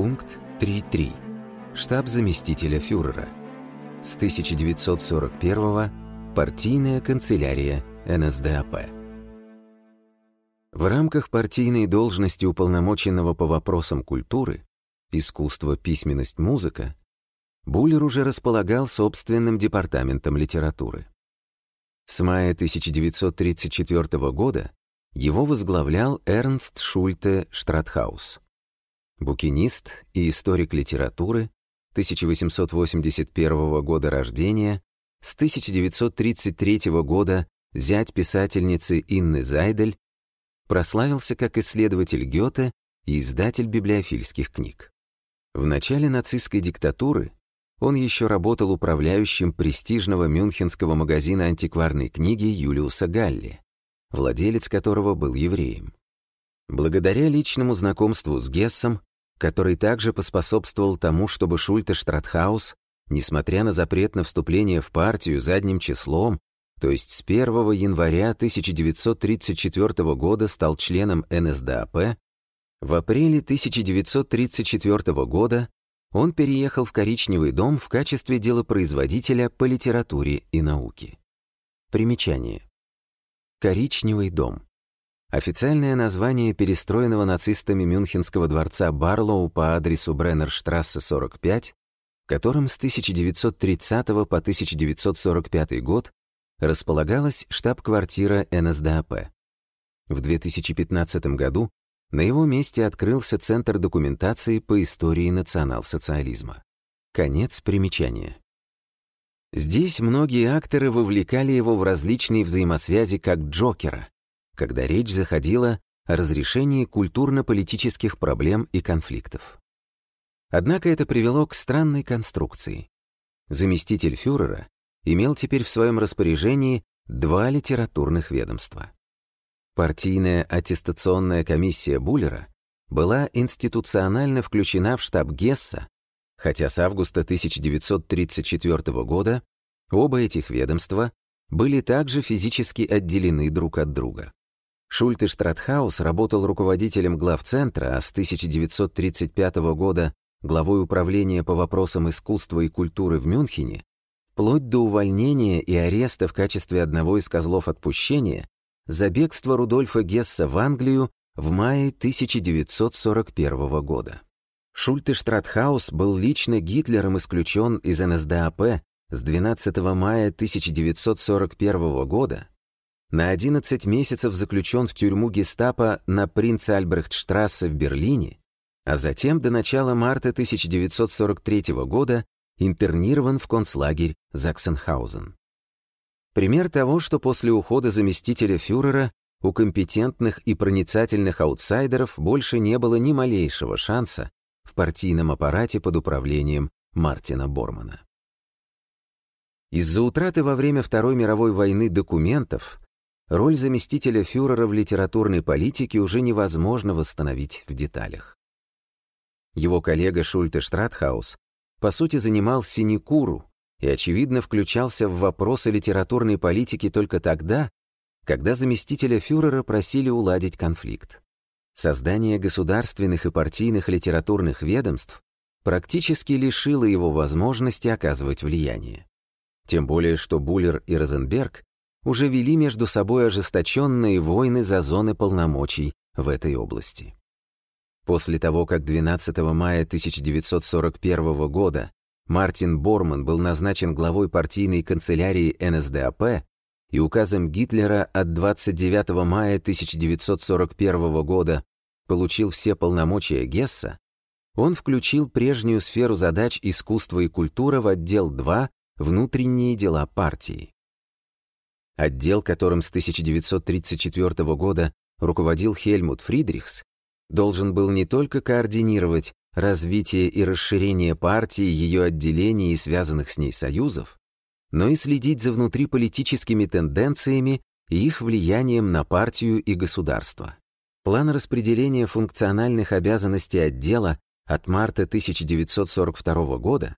Пункт 3.3. Штаб заместителя фюрера. С 1941 партийная канцелярия НСДАП. В рамках партийной должности уполномоченного по вопросам культуры, искусство, письменность, музыка, Буллер уже располагал собственным департаментом литературы. С мая 1934 года его возглавлял Эрнст Шульте Штратхаус. Букинист и историк литературы, 1881 года рождения, с 1933 года зять писательницы Инны Зайдель, прославился как исследователь Гёте и издатель библиофильских книг. В начале нацистской диктатуры он еще работал управляющим престижного мюнхенского магазина антикварной книги Юлиуса Галли, владелец которого был евреем. Благодаря личному знакомству с Гессом, который также поспособствовал тому, чтобы Шульте Штратхаус, несмотря на запрет на вступление в партию задним числом, то есть с 1 января 1934 года стал членом НСДАП, в апреле 1934 года он переехал в Коричневый дом в качестве делопроизводителя по литературе и науке. Примечание. Коричневый дом. Официальное название перестроенного нацистами Мюнхенского дворца Барлоу по адресу Бреннерштрассе 45, в котором с 1930 по 1945 год располагалась штаб-квартира НСДАП. В 2015 году на его месте открылся Центр документации по истории национал-социализма. Конец примечания. Здесь многие акторы вовлекали его в различные взаимосвязи как Джокера, когда речь заходила о разрешении культурно-политических проблем и конфликтов. Однако это привело к странной конструкции. Заместитель фюрера имел теперь в своем распоряжении два литературных ведомства. Партийная аттестационная комиссия Буллера была институционально включена в штаб Гесса, хотя с августа 1934 года оба этих ведомства были также физически отделены друг от друга. Шульт и Штратхаус работал руководителем главцентра, а с 1935 года главой управления по вопросам искусства и культуры в Мюнхене, вплоть до увольнения и ареста в качестве одного из козлов отпущения за бегство Рудольфа Гесса в Англию в мае 1941 года. Шульте Штратхаус был лично Гитлером исключен из НСДАП с 12 мая 1941 года, на 11 месяцев заключен в тюрьму гестапо на Принц Альбрехтштрассе в Берлине, а затем до начала марта 1943 года интернирован в концлагерь Заксенхаузен. Пример того, что после ухода заместителя фюрера у компетентных и проницательных аутсайдеров больше не было ни малейшего шанса в партийном аппарате под управлением Мартина Бормана. Из-за утраты во время Второй мировой войны документов роль заместителя фюрера в литературной политике уже невозможно восстановить в деталях. Его коллега Шульте Штратхаус по сути занимал синекуру и, очевидно, включался в вопросы литературной политики только тогда, когда заместителя фюрера просили уладить конфликт. Создание государственных и партийных литературных ведомств практически лишило его возможности оказывать влияние. Тем более, что Буллер и Розенберг уже вели между собой ожесточенные войны за зоны полномочий в этой области. После того, как 12 мая 1941 года Мартин Борман был назначен главой партийной канцелярии НСДАП и указом Гитлера от 29 мая 1941 года получил все полномочия Гесса, он включил прежнюю сферу задач искусства и культура в отдел 2 «Внутренние дела партии». Отдел, которым с 1934 года руководил Хельмут Фридрихс, должен был не только координировать развитие и расширение партии, ее отделений и связанных с ней союзов, но и следить за внутриполитическими тенденциями и их влиянием на партию и государство. План распределения функциональных обязанностей отдела от марта 1942 года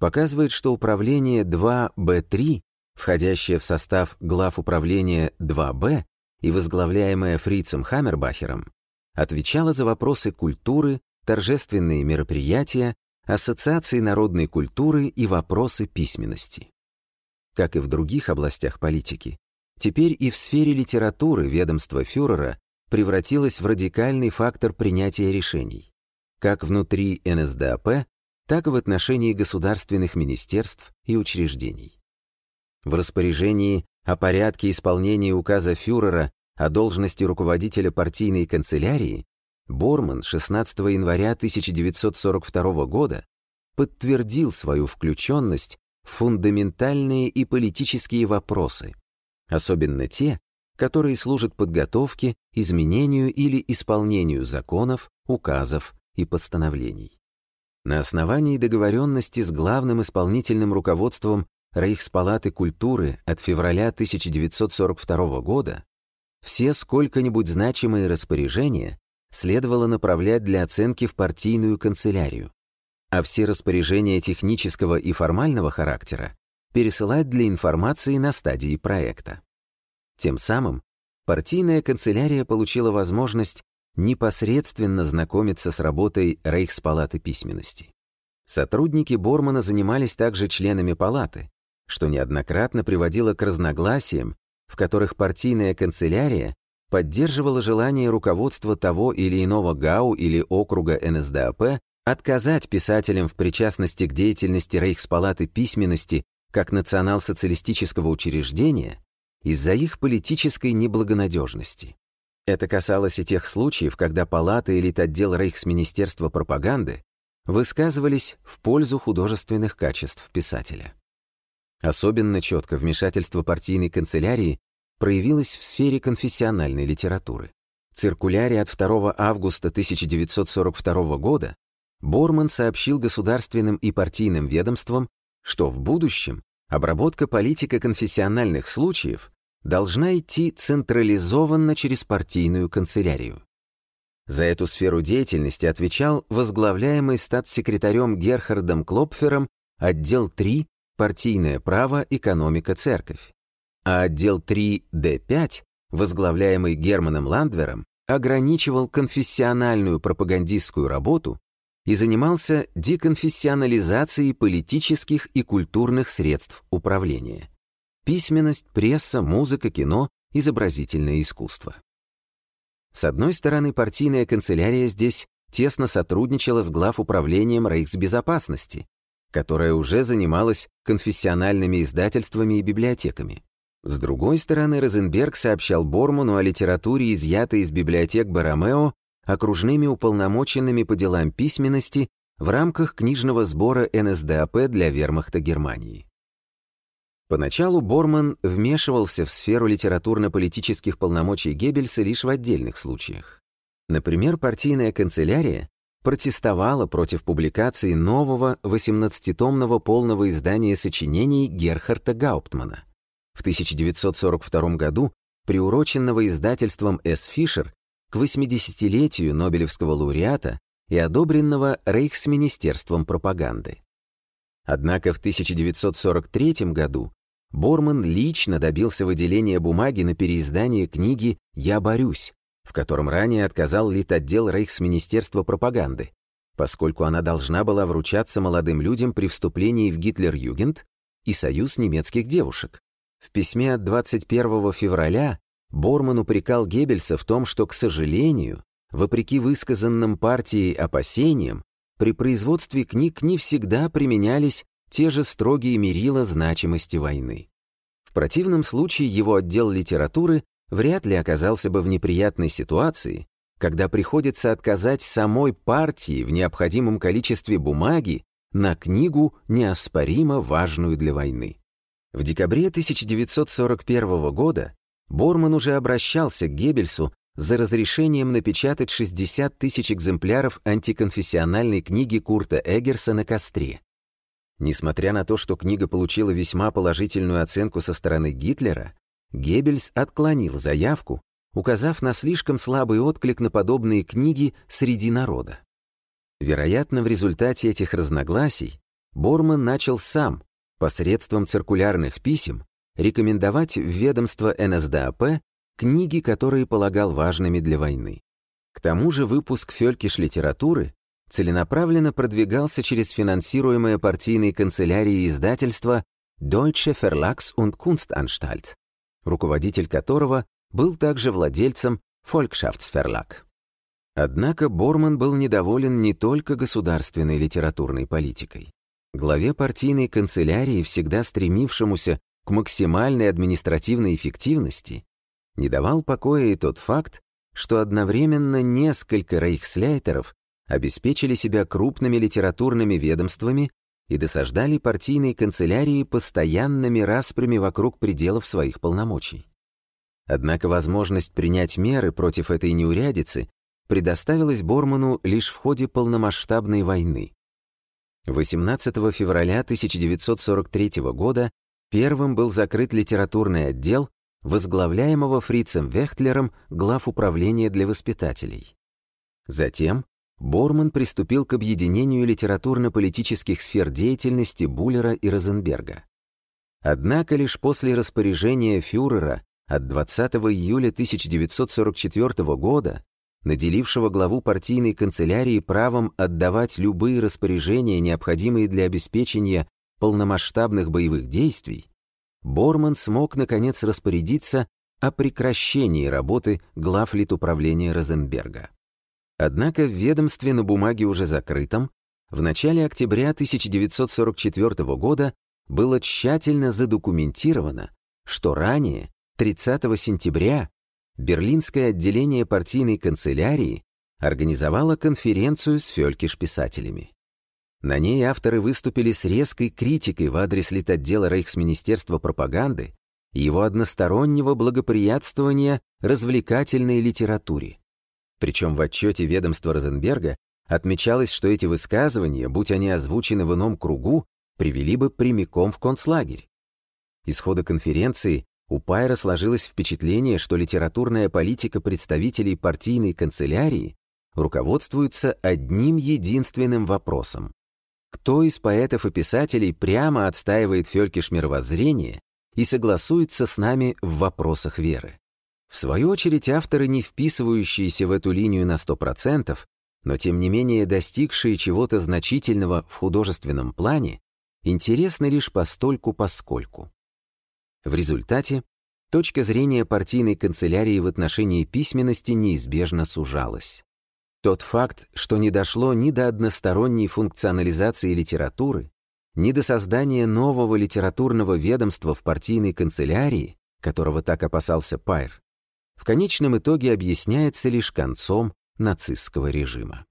показывает, что управление 2Б3 входящая в состав глав управления 2Б и возглавляемая Фрицем Хаммербахером, отвечала за вопросы культуры, торжественные мероприятия, ассоциации народной культуры и вопросы письменности. Как и в других областях политики, теперь и в сфере литературы ведомство фюрера превратилось в радикальный фактор принятия решений, как внутри НСДАП, так и в отношении государственных министерств и учреждений. В распоряжении о порядке исполнения указа фюрера о должности руководителя партийной канцелярии Борман 16 января 1942 года подтвердил свою включенность в фундаментальные и политические вопросы, особенно те, которые служат подготовке, изменению или исполнению законов, указов и постановлений. На основании договоренности с главным исполнительным руководством Рейхспалаты культуры от февраля 1942 года все сколько-нибудь значимые распоряжения следовало направлять для оценки в партийную канцелярию, а все распоряжения технического и формального характера пересылать для информации на стадии проекта. Тем самым партийная канцелярия получила возможность непосредственно знакомиться с работой Рейхспалаты письменности. Сотрудники Бормана занимались также членами палаты, что неоднократно приводило к разногласиям, в которых партийная канцелярия поддерживала желание руководства того или иного ГАУ или округа НСДАП отказать писателям в причастности к деятельности Рейхспалаты письменности как национал-социалистического учреждения из-за их политической неблагонадежности. Это касалось и тех случаев, когда палата или отдел Рейхсминистерства пропаганды высказывались в пользу художественных качеств писателя. Особенно четко вмешательство партийной канцелярии проявилось в сфере конфессиональной литературы. Циркуляре от 2 августа 1942 года Борман сообщил государственным и партийным ведомствам, что в будущем обработка политико-конфессиональных случаев должна идти централизованно через партийную канцелярию. За эту сферу деятельности отвечал возглавляемый статс-секретарем Герхардом Клопфером отдел 3 партийное право, экономика, церковь. А отдел 3D5, возглавляемый Германом Ландвером, ограничивал конфессиональную пропагандистскую работу и занимался деконфессионализацией политических и культурных средств управления. Письменность, пресса, музыка, кино, изобразительное искусство. С одной стороны, партийная канцелярия здесь тесно сотрудничала с главуправлением Рейхсбезопасности, которая уже занималась конфессиональными издательствами и библиотеками. С другой стороны, Розенберг сообщал Борману о литературе, изъятой из библиотек Баромео, окружными уполномоченными по делам письменности в рамках книжного сбора НСДАП для вермахта Германии. Поначалу Борман вмешивался в сферу литературно-политических полномочий Геббельса лишь в отдельных случаях. Например, партийная канцелярия протестовала против публикации нового 18-томного полного издания сочинений Герхарда Гауптмана. В 1942 году, приуроченного издательством С. Фишер к 80-летию Нобелевского лауреата и одобренного Рейхсминистерством пропаганды. Однако в 1943 году Борман лично добился выделения бумаги на переиздание книги «Я борюсь», в котором ранее отказал Литотдел Рейхсминистерства пропаганды, поскольку она должна была вручаться молодым людям при вступлении в Гитлер-Югент и Союз немецких девушек. В письме от 21 февраля Борман упрекал Геббельса в том, что, к сожалению, вопреки высказанным партией опасениям, при производстве книг не всегда применялись те же строгие мерила значимости войны. В противном случае его отдел литературы вряд ли оказался бы в неприятной ситуации, когда приходится отказать самой партии в необходимом количестве бумаги на книгу, неоспоримо важную для войны. В декабре 1941 года Борман уже обращался к Геббельсу за разрешением напечатать 60 тысяч экземпляров антиконфессиональной книги Курта Эггерса на костре. Несмотря на то, что книга получила весьма положительную оценку со стороны Гитлера, Геббельс отклонил заявку, указав на слишком слабый отклик на подобные книги среди народа. Вероятно, в результате этих разногласий Борман начал сам, посредством циркулярных писем, рекомендовать в ведомство НСДАП книги, которые полагал важными для войны. К тому же выпуск фелькиш литературы целенаправленно продвигался через финансируемое партийной канцелярией издательство Deutsche Verlags- und Kunstanstalt, руководитель которого был также владельцем Volkschaftsverlag. Однако Борман был недоволен не только государственной литературной политикой. Главе партийной канцелярии, всегда стремившемуся к максимальной административной эффективности, не давал покоя и тот факт, что одновременно несколько рейхсляйтеров обеспечили себя крупными литературными ведомствами и досаждали партийной канцелярии постоянными распрями вокруг пределов своих полномочий. Однако возможность принять меры против этой неурядицы предоставилась Борману лишь в ходе полномасштабной войны. 18 февраля 1943 года первым был закрыт литературный отдел, возглавляемого Фрицем Вехтлером глав управления для воспитателей. Затем Борман приступил к объединению литературно-политических сфер деятельности Буллера и Розенберга. Однако лишь после распоряжения фюрера от 20 июля 1944 года, наделившего главу партийной канцелярии правом отдавать любые распоряжения, необходимые для обеспечения полномасштабных боевых действий, Борман смог, наконец, распорядиться о прекращении работы глав литуправления Розенберга. Однако в ведомстве на бумаге уже закрытом в начале октября 1944 года было тщательно задокументировано, что ранее, 30 сентября, Берлинское отделение партийной канцелярии организовало конференцию с фелькиш-писателями. На ней авторы выступили с резкой критикой в адрес литотдела Рейхсминистерства пропаганды и его одностороннего благоприятствования развлекательной литературе. Причем в отчете ведомства Розенберга отмечалось, что эти высказывания, будь они озвучены в ином кругу, привели бы прямиком в концлагерь. Из хода конференции у Пайра сложилось впечатление, что литературная политика представителей партийной канцелярии руководствуется одним единственным вопросом. Кто из поэтов и писателей прямо отстаивает Фелькиш мировоззрение и согласуется с нами в вопросах веры? В свою очередь, авторы, не вписывающиеся в эту линию на 100%, но тем не менее достигшие чего-то значительного в художественном плане, интересны лишь постольку-поскольку. В результате точка зрения партийной канцелярии в отношении письменности неизбежно сужалась. Тот факт, что не дошло ни до односторонней функционализации литературы, ни до создания нового литературного ведомства в партийной канцелярии, которого так опасался Пайр, в конечном итоге объясняется лишь концом нацистского режима.